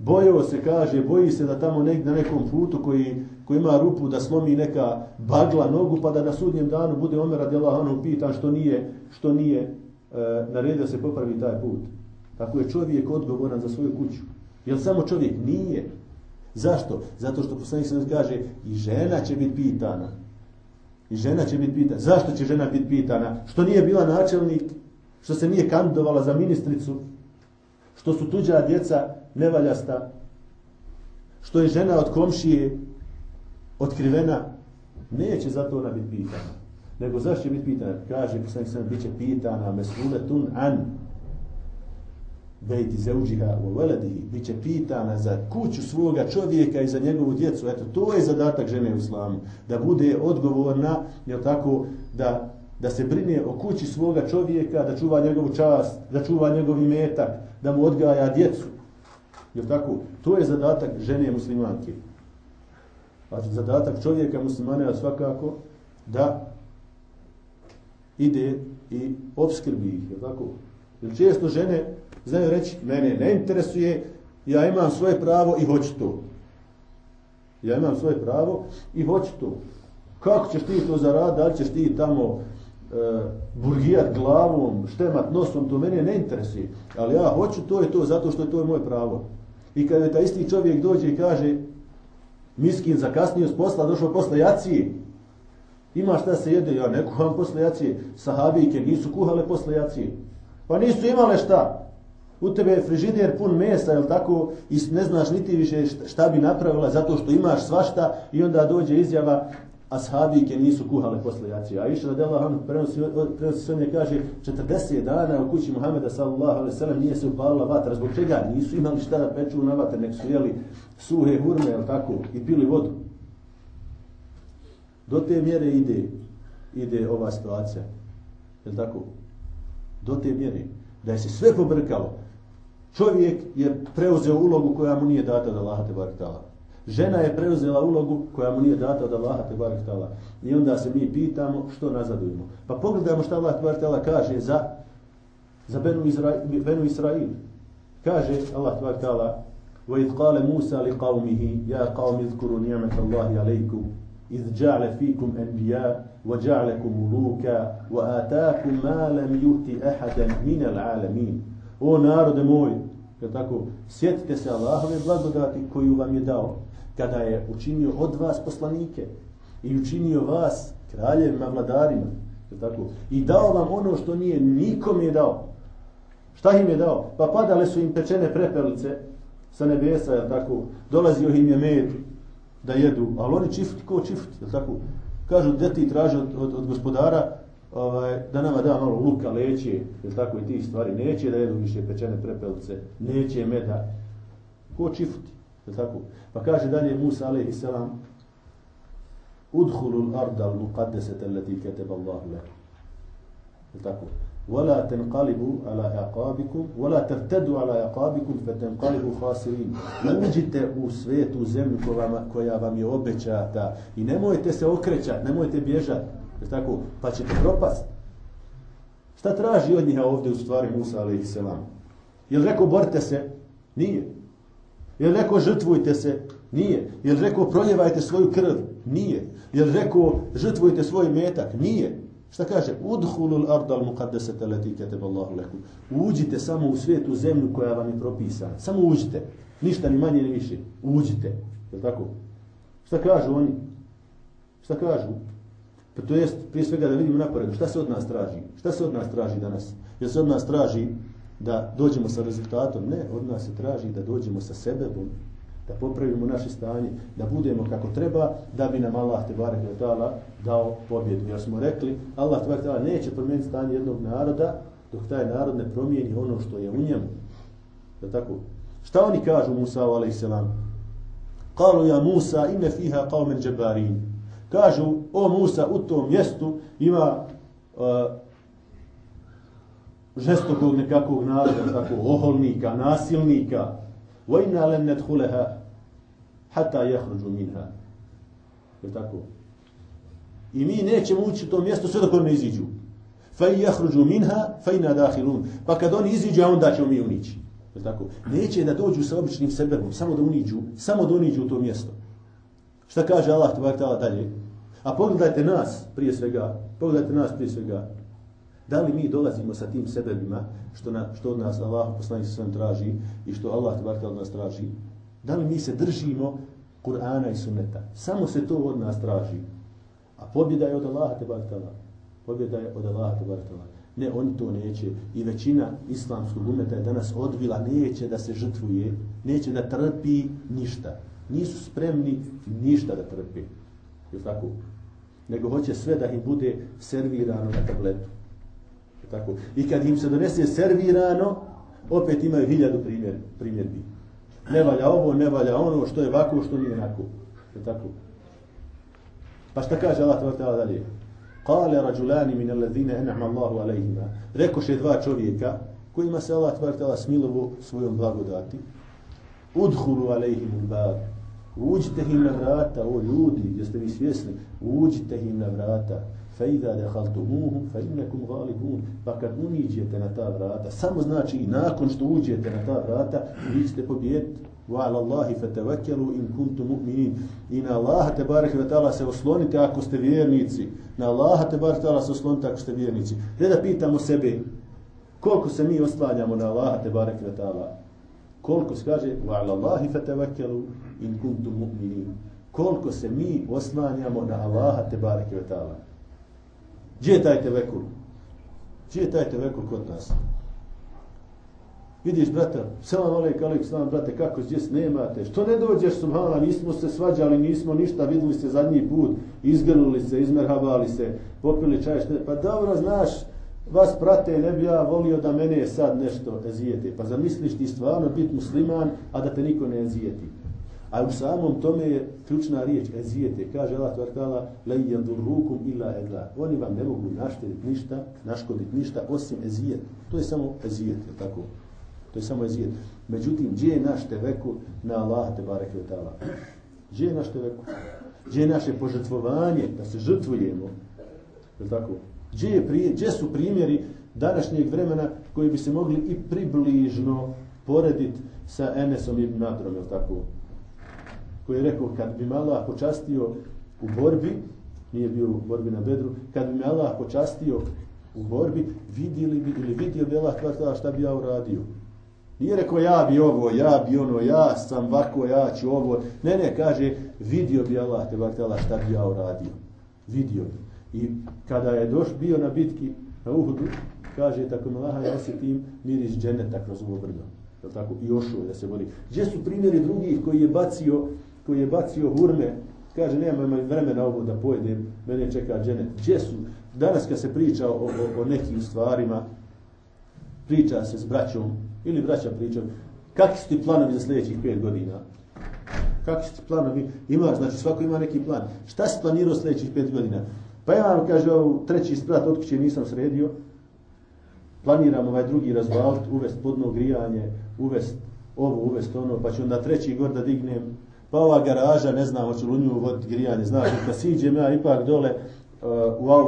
A: bojao se, kaže, boji se da tamo nek, na nekom putu koji, koji ima rupu da slomi neka bagla nogu, pa da na sudnjem danu bude Omer radijallahu anhu pitan što nije, što nije e, naredio se popravi taj put. Tako je čovjek odgovoran za svoju kuću. Jel samo čovjek? Nije. Zašto? Zato što poslanik se kaže i žena će biti pitana. I žena će biti pitana. Zašto će žena biti pitana? Što nije bila načelnik? Što se nije kandidovala za ministricu? Što su tuđa djeca nevaljasta? Što je žena od komšije otkrivena? Neće zato ona biti pitana. Nego zašto će biti pitana? Kaže, poslanik sam, bit će pitana mesuletun an bejti zeuđiha u veledihi, bit će pitana za kuću svoga čovjeka i za njegovu djecu. Eto, to je zadatak žene u islamu. Da bude odgovorna, jel tako, da, da se brine o kući svoga čovjeka, da čuva njegovu čast, da čuva njegov imetak, da mu odgaja djecu. Jel tako? To je zadatak žene muslimanke. Pa zadatak čovjeka muslimana je svakako da ide i obskrbi ih. Je tako? Jer često žene znaju reći, mene ne interesuje, ja imam svoje pravo i hoću to. Ja imam svoje pravo i hoću to. Kako ćeš ti to zaraditi, da li ćeš ti tamo e, burgijat glavom, štemat nosom, to mene ne interesuje. Ali ja hoću to i to, zato što je to moje pravo. I kada je ta isti čovjek dođe i kaže, miskin zakasnio s posla, došao posle jacije, ima šta se jede, ja ne kuham posle jacije, sahabijke nisu kuhale posle jacije. Pa nisu imale šta. U tebe je frižider pun mesa, jel tako, i ne znaš niti više šta bi napravila zato što imaš svašta i onda dođe izjava ashabike nisu kuhale posle jacije. A iša radela on prenosi, prenosi sve nje kaže 40 dana u kući Muhameda sallallahu alaihi sallam nije se upalila vatra. Zbog čega? Nisu imali šta da peču na vatre, nek su jeli suhe hurme, jel tako, i pili vodu. Do te mjere ide, ide ova situacija. Jel tako? Do te mjere. Da je se sve pobrkalo. Čovjek je preuzeo ulogu koja mu nije data da Allah te barak Žena je preuzela ulogu koja mu nije data od Allaha te barak I onda se mi pitamo što nazadujemo. Pa pogledajmo što Allah te barak kaže za, za Benu, Izra, Benu Israil. Kaže Allah te barak وَإِذْ قَالَ مُوسَى لِقَوْمِهِ يَا قَوْمِ اذْكُرُوا نِعْمَةَ اللَّهِ عَلَيْكُمْ إذ جعل فيكم أنبياء وجعلكم ملوكا وآتاكم ما لم يؤت أحدا من العالمين O narode moj, tako, sjetite se Allahove blagodati koju vam je dao kada je učinio od vas poslanike i učinio vas kraljevima, vladarima. Tako, I dao vam ono što nije nikom je dao. Šta im je dao? Pa padale su im pečene prepelice sa nebesa, je tako, dolazio im je med da jedu, ali oni čifti, ko čifti, je tako? Kažu, gdje ti traži od, od, od gospodara ovaj, da nama da malo luka, leće, je tako i tih stvari, neće da jedu više pečene prepelice, neće meda, ko čifti, je tako? Pa kaže dalje Musa alaihi salam, udhulu l-arda l-muqaddesete allati keteba Allahu leku. Je tako? ولا تنقلبوا على عقابكم ولا ترتدوا على عقابكم فتنقلبوا خاسرين uđite u svetu zemlju koja vam, koja vam je obećata i nemojte se okrećati nemojte bježati tako pa ćete propast šta traži od njih ovdje u stvari Musa alejhi selam je rekao borite se nije je rekao žrtvujte se nije je rekao proljevajte svoju krv nije je rekao žrtvujte svoj metak nije Šta kaže? Udhulu l-arda l-muqaddesete leti keteba Allahu leku. Uđite samo u svijet, u zemlju koja vam je propisana. Samo uđite. Ništa ni manje ni više. Uđite. Je tako? Šta kažu oni? Šta kažu? Pa to jest, prije svega da vidimo naporedu, šta se od nas traži? Šta se od nas traži danas? Jer se od nas traži da dođemo sa rezultatom? Ne, od nas se traži da dođemo sa sebebom, da popravimo naše stanje, da budemo kako treba, da bi nam Allah te barek ta'ala dao pobjedu. Jer smo rekli, Allah te barek ta'ala neće promijeniti stanje jednog naroda, dok taj narod ne promijeni ono što je u njemu. Je tako? Šta oni kažu Musa a.s. Kalu ja Musa ime fiha qawmen džabarin. Kažu, o Musa, u tom mjestu ima uh, žestokog nekakvog naroda, tako, oholnika, nasilnika, وَإِنَّا لَنْ نَدْخُلَهَا حَتَّى يَخْرُجُ مِنْهَا Je tako? I mi nećemo ući u to mjesto sve dok oni ne iziđu. فَيَخْرُجُ مِنْهَا فَيْنَا دَاخِلُونَ Pa kad oni iziđu, onda ćemo mi unići. Je tako? Neće da dođu sa običnim sebebom, samo da uniđu, samo da uniđu u to mjesto. Šta kaže Allah tebak tala dalje? A pogledajte nas prije svega, pogledajte nas prije svega, Da li mi dolazimo sa tim sebebima što, na, što od nas Allah poslanik sa sve traži i što Allah te od nas traži? Da li mi se držimo Kur'ana i sunneta? Samo se to od nas traži. A pobjeda je od Allaha te. Pobjeda je od Allaha te. Ne, oni to neće. I većina islamskog umeta je danas odvila, neće da se žrtvuje, neće da trpi ništa. Nisu spremni ništa da trpi. Je tako? Nego hoće sve da im bude servirano na tabletu tako. I kad im se donese servirano, opet imaju hiljadu primjer, primjerbi. Ne valja ovo, ne valja ono, što je ovako, što nije onako. Je tako. Pa šta kaže Allah tvrta dalje? Kale rađulani min alladhina en'ama Allahu alaihima. Rekoše dva čovjeka kojima se Allah tvrta smilovo svojom blagodati. Udhulu alaihim bab. Uđite im na vrata, o ljudi, jeste vi svjesni, uđite im na vrata. فَإِذَا دَخَلْتُمُوهُ فَإِنَّكُمْ غَالِبُونَ Pa kad uniđete na ta vrata, samo znači i nakon što uđete na ta vrata, vi ćete pobjediti. وَعَلَى اللَّهِ فَتَوَكَّلُوا إِن كُنْتُمْ مُؤْمِنِينَ I na Allaha te barek ve ta'ala se oslonite ako ste vjernici. Na Allaha te barek ta'ala se oslonite ako ste vjernici. Gdje da pitamo sebe, koliko se mi oslanjamo na Allaha te barek ve ta'ala? Koliko se kaže, وَعَلَى اللَّهِ فَتَوَكَّلُوا إِن كُنْتُمْ مُؤْمِنِينَ Koliko se mi oslanjamo na Allaha te barek ve ta'ala? Gdje je taj tevekul? Gdje je taj tevekul kod nas? Vidiš, brate, selam alejk, alejk, selam, brate, kako zdjes nemate? Što ne dođeš, subhanala, nismo se svađali, nismo ništa, videli se zadnji put, izgrnuli se, izmerhavali se, popili čaj, šte... Pa dobro, znaš, vas prate, ne bi ja volio da mene sad nešto ezijete. Pa zamisliš ti stvarno biti musliman, a da te niko ne ezijeti. A u samom tome je ključna riječ, ezijete. Kaže Allah tvrtala, lejjen rukum ila edla. Oni vam ne mogu naštetiti ništa, naškoditi ništa, osim ezijet. To je samo ezijet, je tako? To je samo ezijet. Međutim, gdje je naš teveku na Allah te barek je tala? Gdje je naš teveku? Gdje je naše požrtvovanje da se žrtvujemo? Je tako? Gdje, je prije, gdje su primjeri današnjeg vremena koji bi se mogli i približno porediti sa Enesom i Nadrom, je tako? Koji je rekao, kad bi me Allah počastio u borbi, nije bio u borbi na bedru, kad bi me Allah počastio u borbi, vidjeli bi ili vidio bi Allah šta bi ja uradio. Nije rekao ja bi ovo, ja bi ono, ja sam vako, ja ću ovo. Ne, ne, kaže, vidio bi Allah te vatela šta bi ja uradio. Vidio bi. I kada je doš bio na bitki na Uhudu, kaže, tako mi laha, ja tim miris dženeta kroz ovo brdo. Je tako? I ošao da se bori. Gdje su primjeri drugih koji je bacio, koji je bacio hurme, kaže, nema ima vremena ovo da pojedem, mene čeka dženet. Gdje su? Danas kad se priča o, o, o nekim stvarima, priča se s braćom, Ili braća pričaju, kakvi su ti planovi za sljedećih pet godina? Kakvi su ti planovi? Ima, znači svako ima neki plan. Šta si planirao sljedećih pet godina? Pa ja vam kaže, ovu treći sprat od kuće nisam sredio. Planiram ovaj drugi razvalt, uvest podno grijanje, uvest ovo, uvest ono, pa ću onda treći gor da dignem. Pa ova garaža, ne znam, hoću li nju voditi grijanje, znaš, kad siđem ja ipak dole uh,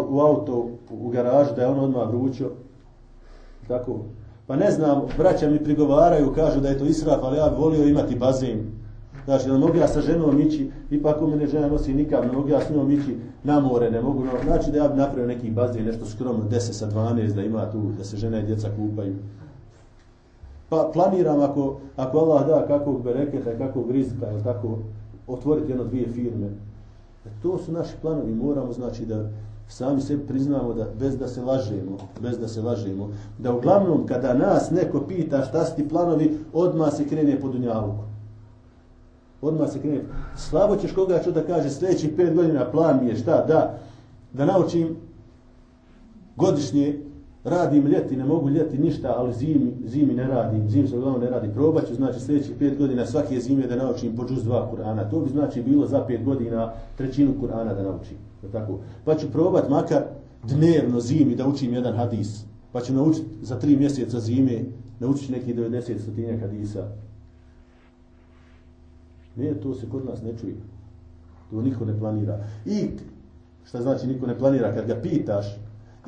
A: u, auto, u garažu, da je on odmah vrućo. Tako, Pa ne znam, braća mi prigovaraju, kažu da je to israf, ali ja bih volio imati bazen. Znači, ne mogu ja sa ženom ići, ipak u mene žena nosi nikam, ne mogu ja s njom ići na more, ne mogu, no, znači da ja bih napravio neki bazen, nešto skromno, 10 sa 12, da ima tu, da se žena i djeca kupaju. Pa planiram, ako, ako Allah da kakvog bereketa, kakvog rizika, ili tako, otvoriti jedno dvije firme. E, to su naši planovi, moramo, znači, da, sami se priznamo da bez da se lažemo, bez da se lažemo, da uglavnom kada nas neko pita šta su ti planovi, odmah se krene po dunjaluku. Odmah se krene. Slabo ćeš koga ću da kaže sljedećih pet godina plan mi je šta, da, da naučim godišnje radim ljeti, ne mogu ljeti ništa, ali zimi, zimi ne radim, zimi se uglavnom ne radi. Probat ću, znači sljedećih pet godina svake zime da naučim po džuz dva Kur'ana. To bi znači bilo za pet godina trećinu Kur'ana da naučim. Tako. Pa ću probat makar dnevno zimi da učim jedan hadis. Pa ću naučiti za tri mjeseca zime, naučiti neki 90 stotinjak hadisa. Ne, to se kod nas ne čuje. To niko ne planira. I, šta znači niko ne planira, kad ga pitaš,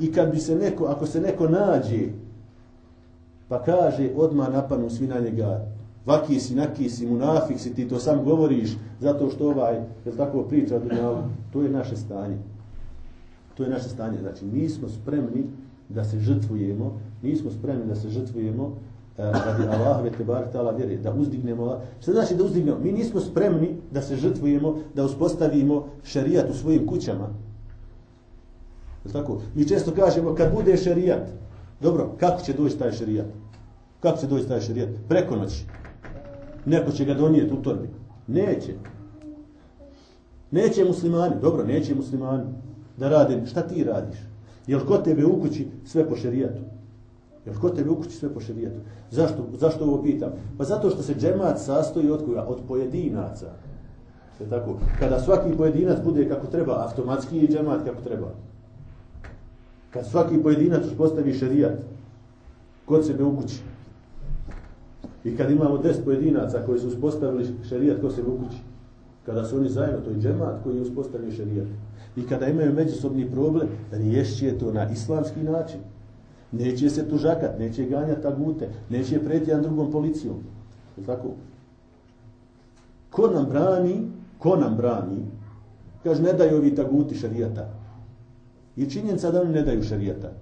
A: i kad bi se neko, ako se neko nađe, pa kaže, odma napanu svi na njega, vaki si, naki si, munafik si, ti to sam govoriš, zato što ovaj, je tako priča, dunjavu, to je naše stanje. To je naše stanje. Znači, nismo spremni da se žrtvujemo, nismo spremni da se žrtvujemo eh, radi Allahove te bar tala vjere, da uzdignemo Allah. Što znači da uzdignemo? Mi nismo spremni da se žrtvujemo, da uspostavimo šarijat u svojim kućama. Tako? Mi često kažemo, kad bude šerijat. dobro, kako će doći taj šerijat? Kako će doći taj šerijat? Preko noći. Neko će ga donijeti u torbi. Neće. Neće muslimani. Dobro, neće muslimani da rade. Šta ti radiš? Jel kod tebe u kući sve po šerijatu? Jel kod tebe u kući sve po šerijatu? Zašto, zašto ovo pitam? Pa zato što se džemat sastoji od koga? Od pojedinaca. Je tako? Kada svaki pojedinac bude kako treba, automatski je džemat kako treba. Kad svaki pojedinac uspostavi šerijat kod sebe u kući, I kad imamo deset pojedinaca koji su uspostavili šerijat kod sebe u kući, kada su oni zajedno, to je džemat koji je uspostavio šerijat. I kada imaju međusobni problem, riješće to na islamski način. Neće se tužakat, neće ganjati tagute, neće preti jedan drugom policijom. Je tako? Ko nam brani, ko nam brani, kaže, ne daju ovi taguti šarijata. I činjenica da oni ne daju šarijata.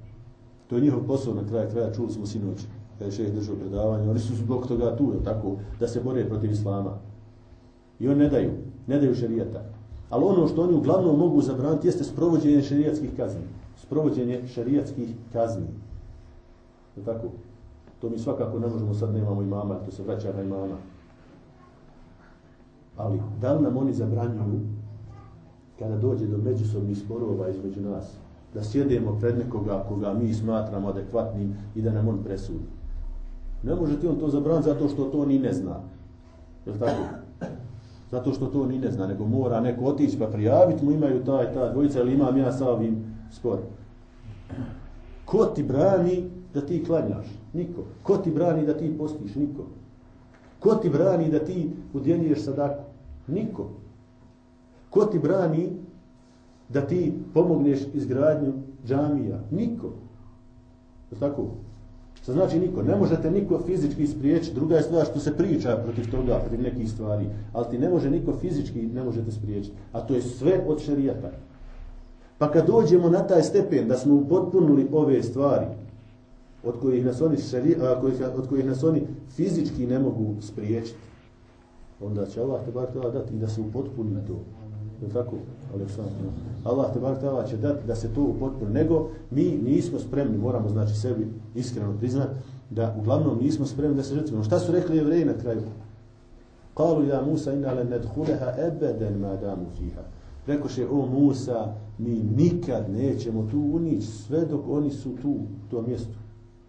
A: To je njihov posao na kraju kraja, čuli smo sinoć, kada je šeheh držao predavanje, oni su zbog toga tu, tako, da se bore protiv islama. I oni ne daju, ne daju šerijata. Ali ono što oni uglavnom mogu zabraniti jeste sprovođenje šerijatskih kazni. Sprovođenje šerijatskih kazni. Je tako? To mi svakako ne možemo, sad nemamo imama, to se vraća na imama. Ali, da li nam oni zabranjuju kada dođe do međusobnih sporova između nas, da sjedemo pred nekoga koga mi smatramo adekvatnim i da nam on presudi. Ne može ti on to zabraniti zato što to ni ne zna. Je li tako? Zato što to ni ne zna, nego mora neko otići pa prijaviti mu imaju taj, ta dvojica ili imam ja sa ovim spor. Ko ti brani da ti klanjaš? Niko. Ko ti brani da ti postiš? Niko. Ko ti brani da ti udjeljuješ sadaku? Niko. Ko ti brani da ti pomogneš izgradnju džamija? Niko. Je tako? Što znači niko? Ne možete niko fizički spriječiti. Druga je stvar što se priča protiv toga, protiv nekih stvari. Ali ti ne može niko fizički ne možete spriječiti. A to je sve od šarijata. Pa kad dođemo na taj stepen da smo upotpunili ove stvari, od kojih nas oni, šari, a, kojih, od kojih nas oni fizički ne mogu spriječiti, onda će Allah te bar dati da se upotpuni to. Je tako? Aleksandr. Allah te bar tala će dati da se to upotpuni. Nego mi nismo spremni, moramo znači sebi iskreno priznati, da uglavnom nismo spremni da se žrtvimo. Šta su rekli jevreji na kraju? Kalu ja Musa inna le nedhuleha ebeden ma damu fiha. Rekoše, o Musa, mi nikad nećemo tu unići sve dok oni su tu, to mjesto.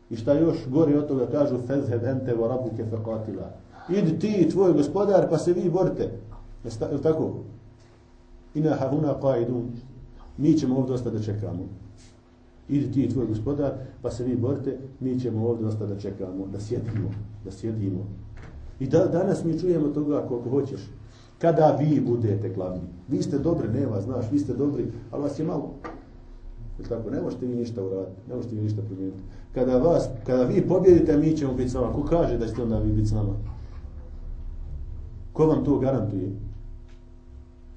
A: I šta još gore od toga kažu, fezheb ente wa rabuke feqatila. Idi ti, tvoj gospodar, pa se vi borite. Je li tako? Ina hahuna qaidun mi ćemo ovdje ostati da čekamo idi ti tvoj gospodar pa se vi borite mi ćemo ovdje ostati da čekamo da sjedimo da sjedimo i da, danas mi čujemo toga koliko hoćeš kada vi budete glavni vi ste dobri, ne vas znaš vi ste dobri, ali vas je malo Jer tako, ne možete vi ništa uraditi, ne možete vi ništa promijeniti. Kada, vas, kada vi pobjedite, mi ćemo biti s vama. Ko kaže da ćete onda vi biti s nama? Ko vam to garantuje?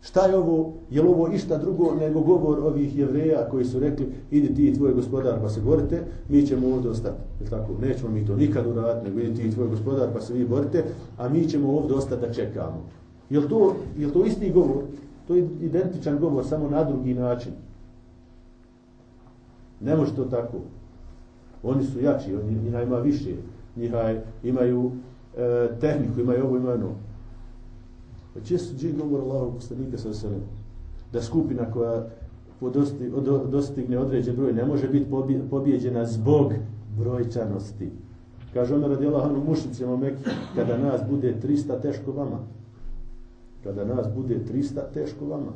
A: Šta je ovo? Je li ovo išta drugo nego govor ovih jevreja koji su rekli idi ti i tvoj gospodar pa se borite, mi ćemo ovdje ostati. Je tako? Nećemo mi to nikad uraditi, nego idi ti i tvoj gospodar pa se vi borite, a mi ćemo ovdje ostati da čekamo. Je to, je to isti govor? To je identičan govor, samo na drugi način. Ne može to tako. Oni su jači, oni, njiha ima više. Njiha imaju e, tehniku, imaju ovo, imaju ono. Znači, pa će su džin govor Allahog poslanika sa selem. da skupina koja podosti, do, dostigne određen broj ne može biti pobjeđena zbog brojčanosti. Kaže Omer radi Allahom mušnicima Mekke, kada nas bude 300 teško vama. Kada nas bude 300 teško vama.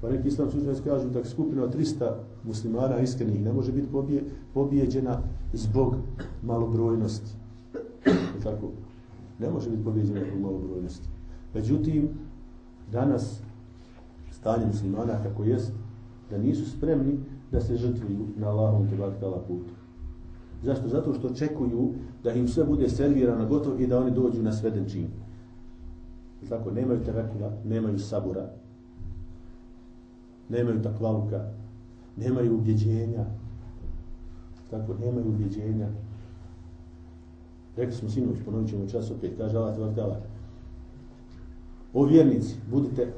A: Pa neki islamski učenjaci kažu da skupina od 300 muslimana iskrenih ne može biti pobije, pobijeđena zbog malobrojnosti. Tako? Ne može biti pobijeđena zbog malobrojnosti. Međutim, danas stanje muslimana kako jest, da nisu spremni da se žrtvuju na Allahom te baktala putu. Zašto? Zato što čekuju da im sve bude servirano gotovo i da oni dođu na sveden čin. Tako, nemaju terakula, nemaju sabura, nemaju takvaluka, nemaju ubjeđenja. Tako, nemaju ubjeđenja. Rekli smo sinoć, ponovit ćemo čas opet, kaže Allah te baktala, O vjernici, budite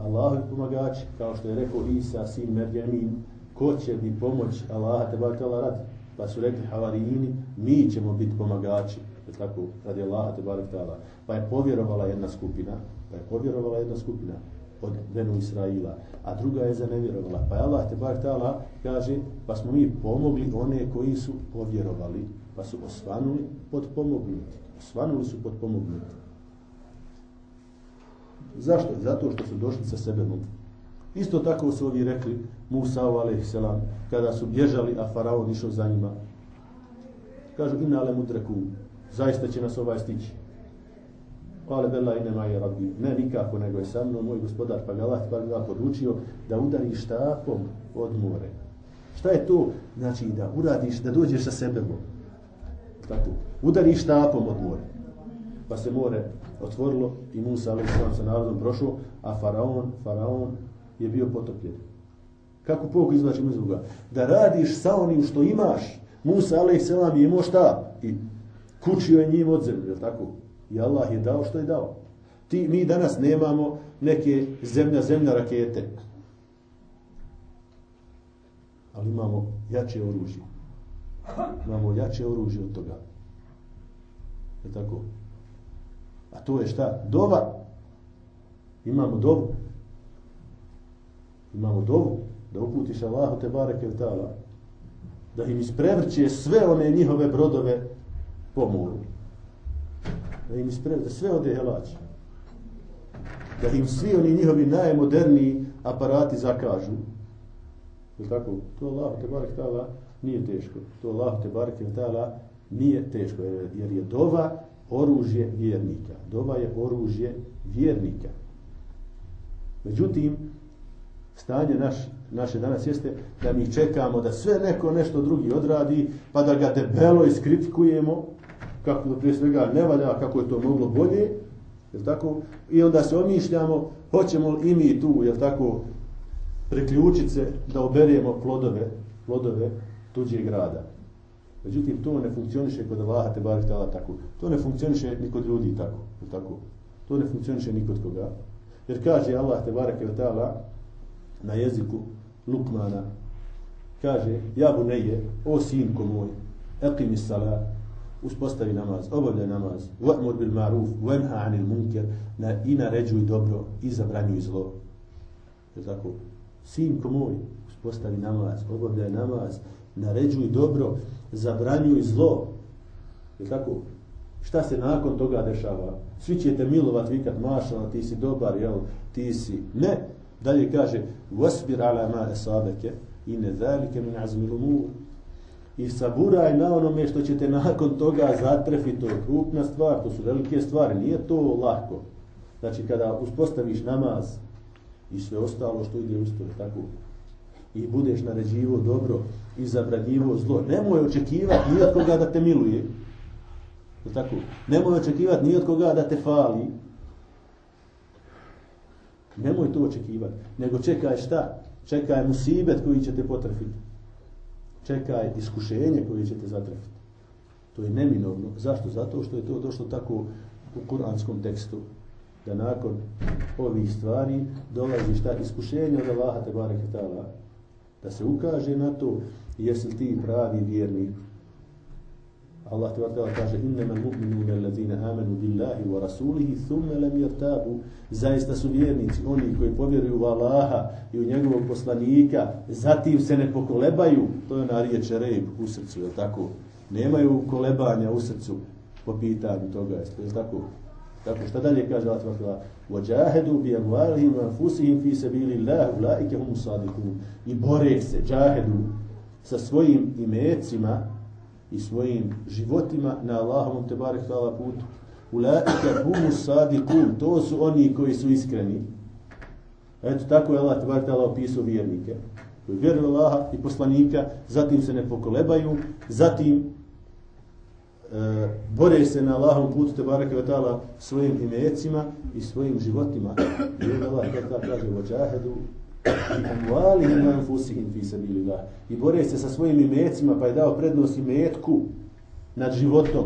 A: Allahovi pomagači, kao što je rekao Isa, sin Merjamin, ko će mi pomoć Allaha te barakala radi? Pa su rekli havarijini, mi ćemo biti pomagači, je tako, radi Allaha te barakala. tala. Pa je povjerovala jedna skupina, pa je povjerovala jedna skupina od Benu Israila, a druga je zanevjerovala. Pa je Allah te barakala tala kaže, pa smo mi pomogli one koji su povjerovali, pa su osvanuli podpomognuti. Osvanuli su podpomognuti. Zašto? Zato što su došli sa sebenom. Isto tako su ovi rekli Musa a.s. kada su bježali, a faraon išao za njima. Kažu, inna ale mudreku, zaista će nas ovaj stići. Ale bella ine maje rabbi. Ne nikako, nego je sa mnom moj gospodar, pa ga Allah pa ga podučio da udari štapom od more. Šta je to? Znači da uradiš, da dođeš sa sebebom. Tako. Udari štapom od more. Pa se more otvorilo i Musa ali sam sa narodom prošao, a faraon, faraon je bio potopljen. Kako pouku izvlači iz ovoga? Da radiš sa onim što imaš. Musa ali selam je imao šta? I kučio je njim od zemlje, tako? I Allah je dao što je dao. Ti, mi danas nemamo neke zemlja, zemlja rakete. Ali imamo jače oružje. Imamo jače oružje od toga. Je tako? A to je šta? Dova. Imamo dovu. Imamo dovu. Da uputiš Allahu te bareke ta'ala. Da im isprevrće sve one njihove brodove po moru. Da im isprevrće sve ode helače. Da im svi oni njihovi najmoderniji aparati zakažu. Je tako? To Allah te barek ta'ala nije teško. To Allah te barek ta'ala nije teško. Jer je dova oružje vjernika. Dova je oružje vjernika. Međutim, stanje naš, naše danas jeste da mi čekamo da sve neko nešto drugi odradi, pa da ga debelo iskritikujemo, kako da prije svega ne valja, kako je to moglo bolje, je tako? I onda se omišljamo, hoćemo li i mi tu, je tako, preključiti se da oberemo plodove, plodove tuđeg grada. Međutim, to ne funkcioniše kod Allaha te barih tala tako. To ne funkcioniše ni kod ljudi tako. tako. To ne funkcioniše ni kod koga. Jer kaže Allah te barek tala na jeziku Lukmana, kaže, ja bu neje, o sinko moj, eqimi sala, uspostavi namaz, obavljaj namaz, va'mur bil maruf, venha anil munker, na, i naređuj dobro, i zabranjuj zlo. Je tako? Sinko moj, uspostavi namaz, obavljaj namaz, naređuj dobro, zabranjuj zlo. Je tako? Šta se nakon toga dešava? Svi ćete milovat vikat, mašala, ti si dobar, jel? Ti si... Ne! Dalje kaže, wasbir ala ma esabeke, i ne zalike min azmi umur. I saburaj na onome što ćete nakon toga zatrefiti, to je krupna stvar, to su velike stvari, nije to lako. Znači, kada uspostaviš namaz i sve ostalo što ide uz tako, i budeš naređivo dobro i zabranjivo zlo. Nemoj očekivati ni od koga da te miluje. Je tako? Nemoj očekivati ni od koga da te fali. Nemoj to očekivati. Nego čekaj šta? Čekaj musibet koji će te potrefiti. Čekaj iskušenje koje će te zatrefiti. To je neminovno. Zašto? Zato što je to došlo tako u kuranskom tekstu da nakon ovih stvari dolazi šta iskušenje od Allaha te barek i da se ukaže na to jesi ti pravi vjernik. Allah te vrtela kaže innama mu'minuna allazina amanu billahi wa rasulihi thumma lam yartabu. Zaista su vjernici oni koji povjeruju u Allaha i u njegovog poslanika zatim se ne pokolebaju. To je na riječ rejb u srcu je tako? Nemaju kolebanja u srcu po pitanju toga je tako? Tako šta dalje kaže Allah tvrtila? وَجَاهَدُوا بِيَمْوَالِهِمْ وَنْفُسِهِمْ فِي سَبِيلِ اللَّهُ لَائِكَ هُمُ صَادِقُونَ I bore se, džahedu, sa svojim imecima i svojim životima na Allahovom te barek hvala putu. Ulaika humu sadikun, to su oni koji su iskreni. Eto tako je Allah te barek hvala opisao vjernike. Koji vjeruju Allaha i poslanika, zatim se ne pokolebaju, zatim e, bore se na Allahom putu te barake wa ta'ala svojim imecima i svojim životima. I Allah kada kaže vođahedu i amvalihim anfusihim fi sabilillah. I bore se sa svojim imecima pa je dao prednost imetku nad životom.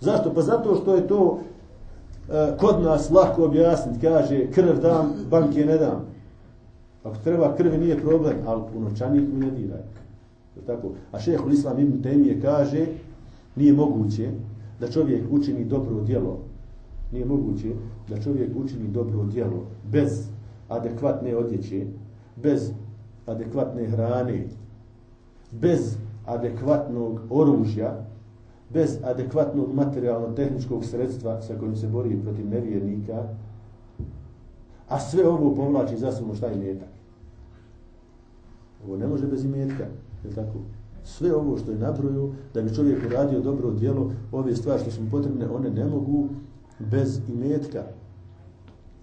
A: Zašto? Pa zato što je to e, kod nas lako objasniti. Kaže krv dam, banke ne dam. Ako treba krvi nije problem, ali u noćanih mi ne diraj. Tako. A šeheh Islam ibn Temije kaže Nije moguće da čovjek učini dobro djelo. Nije moguće da čovjek učini dobro djelo bez adekvatne odjeće, bez adekvatne hrane, bez adekvatnog oružja, bez adekvatnog materijalno-tehničkog sredstva sa kojim se bori protiv nevjernika, a sve ovo povlači za samo šta je metak. Ovo ne može bez imetka, je tako? sve ovo što je nabroju, da bi čovjek uradio dobro djelo, ove stvari što su mu potrebne, one ne mogu bez imetka.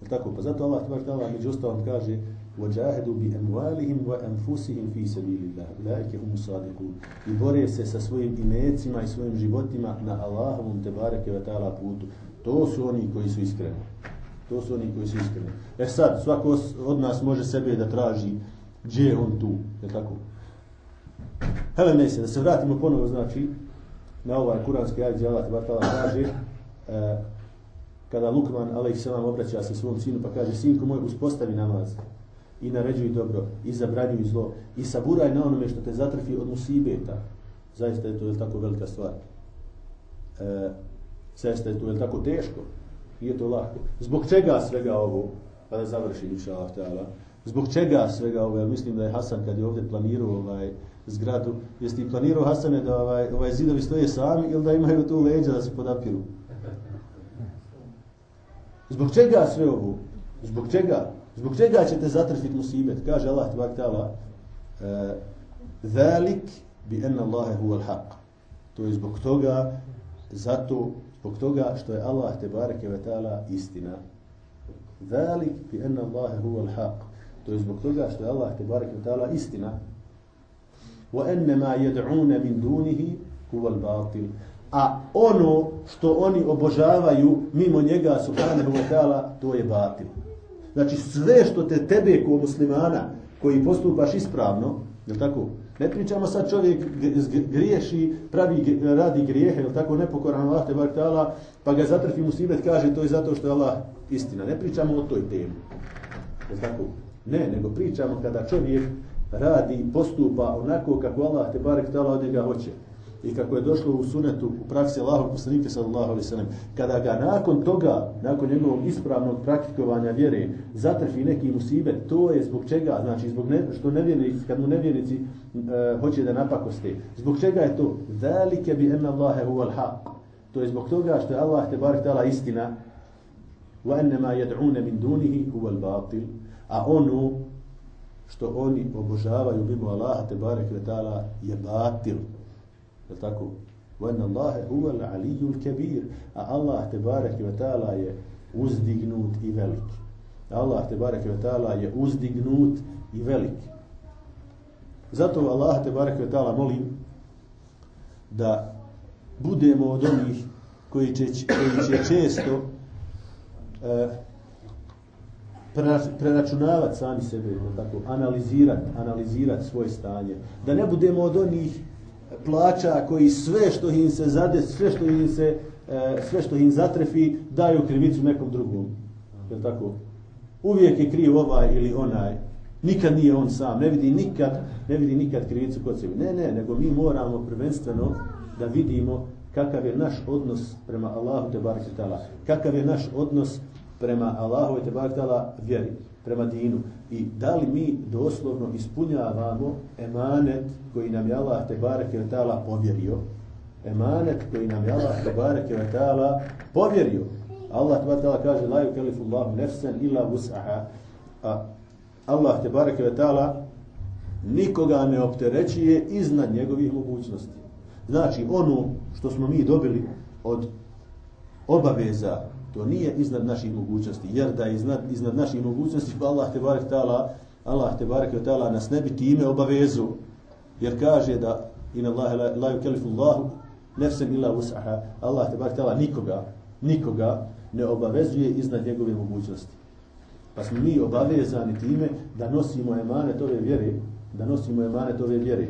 A: Je tako? Pa zato Allah tvar tala među ostalom kaže وَجَاهَدُوا بِأَمْوَالِهِمْ وَأَنْفُسِهِمْ فِي سَبِيلِ اللَّهِ لَاِكَ هُمُ صَادِقُونَ I bore se sa svojim imecima i svojim životima na Allahovom te bareke wa ta'ala putu. To su oni koji su iskreni. To su oni koji su iskreni. E sad, svako od nas može sebe da traži gdje on tu. Je tako? Hele ne se, da se vratimo ponovo, znači, na ovaj kuranski ajd gdje Allah Tala kaže, e, kada Lukman, alaih selam, obraća se svom sinu, pa kaže, sinko moj, uspostavi namaz i naređuj dobro, i zabranjuj zlo, i saburaj na onome što te zatrfi od musibeta. Zaista je to je tako velika stvar. E, zaista je to je tako teško. Nije to lako. Zbog čega svega ovo, pa da završi inša Allah, zbog čega svega ovo, ja mislim da je Hasan kad je ovdje planirao ovaj, zgradu, jesi ti planirao Hasane da ovaj, ovaj zidovi stoje sami ili da imaju tu leđa da se podapiru? Zbog čega sve ovo? Zbog čega? Zbog čega ćete zatrfiti musibet? Kaže Allah tebak ta'ala e, Zalik bi enna Allahe huval haq. To je zbog toga, zato, zbog toga što je Allah tebareke ve ta'ala istina. Zalik bi enna Allahe huval haq. To je zbog toga što je Allah tebareke ve ta'ala istina. وَأَنَّ مَا يَدْعُونَ مِنْ دُونِهِ هُوَ الْبَاطِلِ. A ono što oni obožavaju mimo njega subhanahu wa ta'ala, to je batil. Znači sve što te tebe kao muslimana koji postupaš ispravno, je tako? Ne pričamo sad čovjek griješi, pravi, radi grijehe, je tako? Nepokoran Allah te ta'ala, pa ga zatrfi musibet, kaže to je zato što je Allah istina. Ne pričamo o toj temi. Je tako? Ne, nego pričamo kada čovjek radi, postupa onako kako Allah te barek tala od njega hoće i kako je došlo u sunetu u praksi Allahog poslanika sallallahu alaihi sallam, kada ga nakon toga, nakon njegovog ispravnog praktikovanja vjere, zatrfi neki musibet, to je zbog čega, znači zbog ne, što nevjernici, kad mu nevjernici e, hoće da napakoste, zbog čega je to? Velike bi enna Allahe huval haq. To je zbog toga što je Allah te barek tala istina, wa ennema jed'une min dunihi huval batil, a ono što oni obožavaju mimo Allaha te barek tala je batil. Je tako? وَأَنَّ اللَّهَ هُوَ الْعَلِيُّ الْكَبِيرُ A Allah te barek ve ta'ala je uzdignut i velik. Allah te barek ve ta'ala je uzdignut i velik. Zato Allah te barek ve ta'ala molim da budemo od onih koji će, koji će često e, preračunavati sami sebe, tako, analizirati, analizirati svoje stanje. Da ne budemo od onih plaća koji sve što im se zade, sve što im se e, sve što im zatrefi, daju krivicu nekom drugom. Je tako? Uvijek je kriv ovaj ili onaj. Nikad nije on sam. Ne vidi nikad, ne vidi nikad krivicu kod sebe. Ne, ne, nego mi moramo prvenstveno da vidimo kakav je naš odnos prema Allahu te barek Kakav je naš odnos prema Allahu te barek vjeri prema dinu. I da li mi doslovno ispunjavamo emanet koji nam je Allah te bareke taala povjerio? Emanet koji nam je Allah te bareke taala povjerio. Allah te bareke kaže la yukallifu nefsen nafsan illa a Allah te bareke taala nikoga ne opterećuje iznad njegovih mogućnosti. Znači ono što smo mi dobili od obaveza To nije iznad naših mogućnosti, jer da je iznad, iznad naših mogućnosti, pa Allah te barek ta'ala, Allah te barek ta'ala nas ne bi time obavezu, jer kaže da in Allah la, la yukallifu Allahu nefsen illa us'aha, Allah te barek ta'ala nikoga, nikoga ne obavezuje iznad njegove mogućnosti. Pa smo mi obavezani time da nosimo emanet ove vjere, da nosimo emanet ove vjere.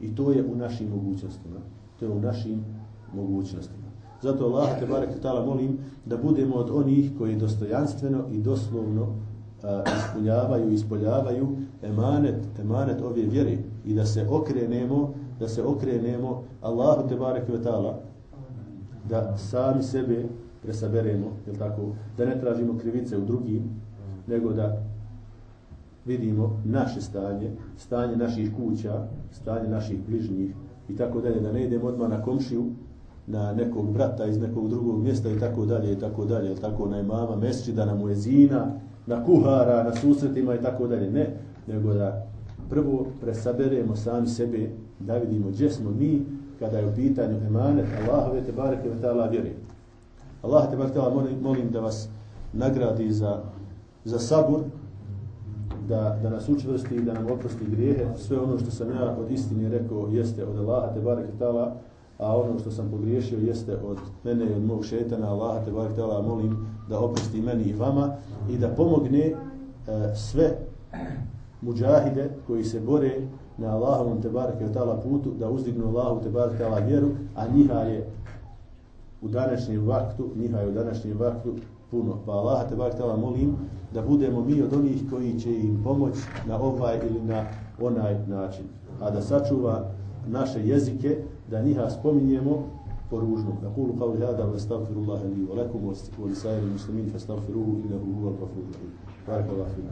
A: I to je u našim mogućnostima. To je u našim mogućnostima. Zato Allah te barek tala molim da budemo od onih koji dostojanstveno i doslovno a, ispunjavaju, ispoljavaju emanet, emanet ove vjere i da se okrenemo, da se okrenemo Allahu te barek tala da sami sebe presaberemo, jel tako, da ne tražimo krivice u drugim, nego da vidimo naše stanje, stanje naših kuća, stanje naših bližnjih i tako dalje, da ne idemo odmah na komšiju, na nekog brata iz nekog drugog mjesta i tako dalje i tako dalje, tako na imama mesčida, na muezina, na kuhara, na susretima i tako dalje. Ne, nego da prvo presaberemo sami sebe da vidimo gdje smo mi kada je u pitanju emanet Allahove te bareke ve taala vjeri. Allah te bareke molim, molim da vas nagradi za za sabur da, da nas učvrsti i da nam oprosti grijehe. Sve ono što sam ja od istine rekao jeste od Allaha te bareke taala a ono što sam pogriješio jeste od mene i od mog šetana, Allaha te barak tala, molim da oprosti meni i vama i da pomogne e, sve muđahide koji se bore na Allahovom te barak tala putu, da uzdignu Allahu te barak tala vjeru, a njiha je u današnjem vaktu, njiha je u današnjem vaktu puno. Pa Allaha te barak tala molim da budemo mi od onih koji će im pomoć na ovaj ili na onaj način. A da sačuva naše jezike da njiha spominjemo po ružnom. Na kulu kao li hada, wa stavfiru Allahe li wa lakum, wa li sajri muslimin, fa stavfiruhu, ila hu huva gafuru. Barakallahu fina.